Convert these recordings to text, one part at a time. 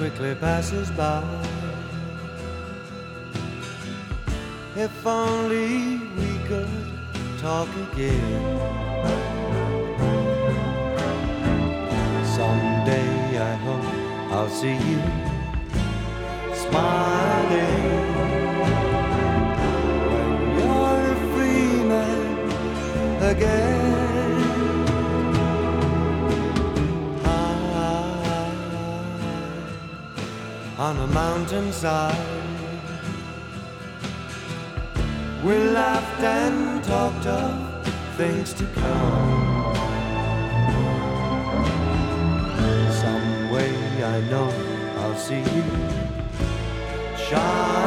quickly passes by. If only we could talk again. Someday I hope I'll see you smiling when you're a free man again. On a mountainside. We laughed and talked of things to come. Some way I know I'll see you shining.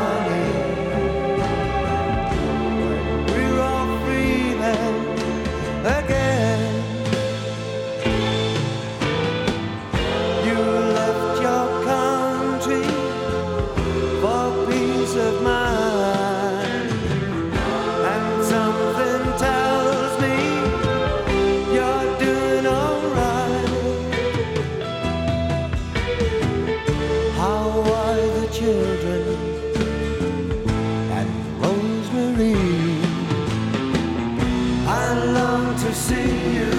See you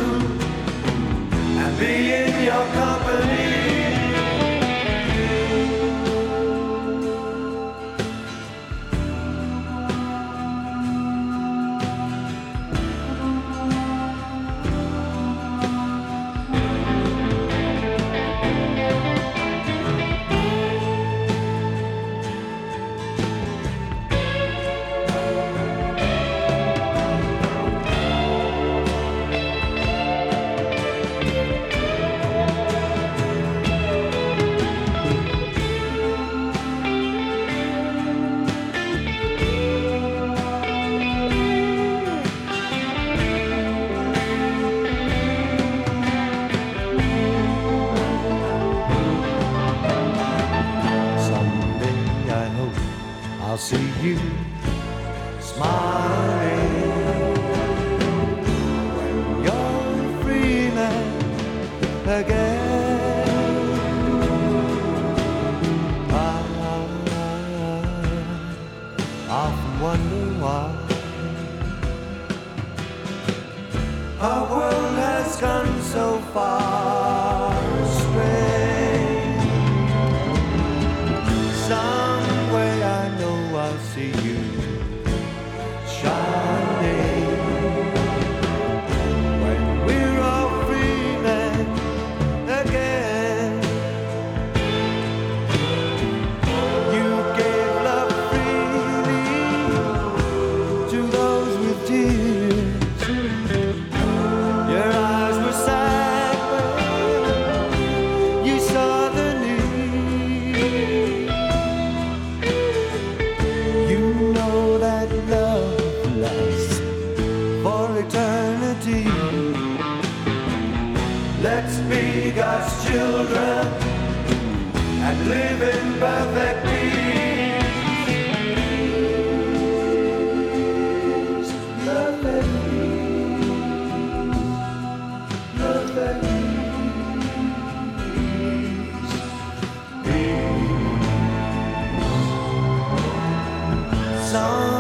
and be in your company. I'll see you smiling when you're free again. I wonder why our world has gone so far Let's be God's children and live in perfect peace. song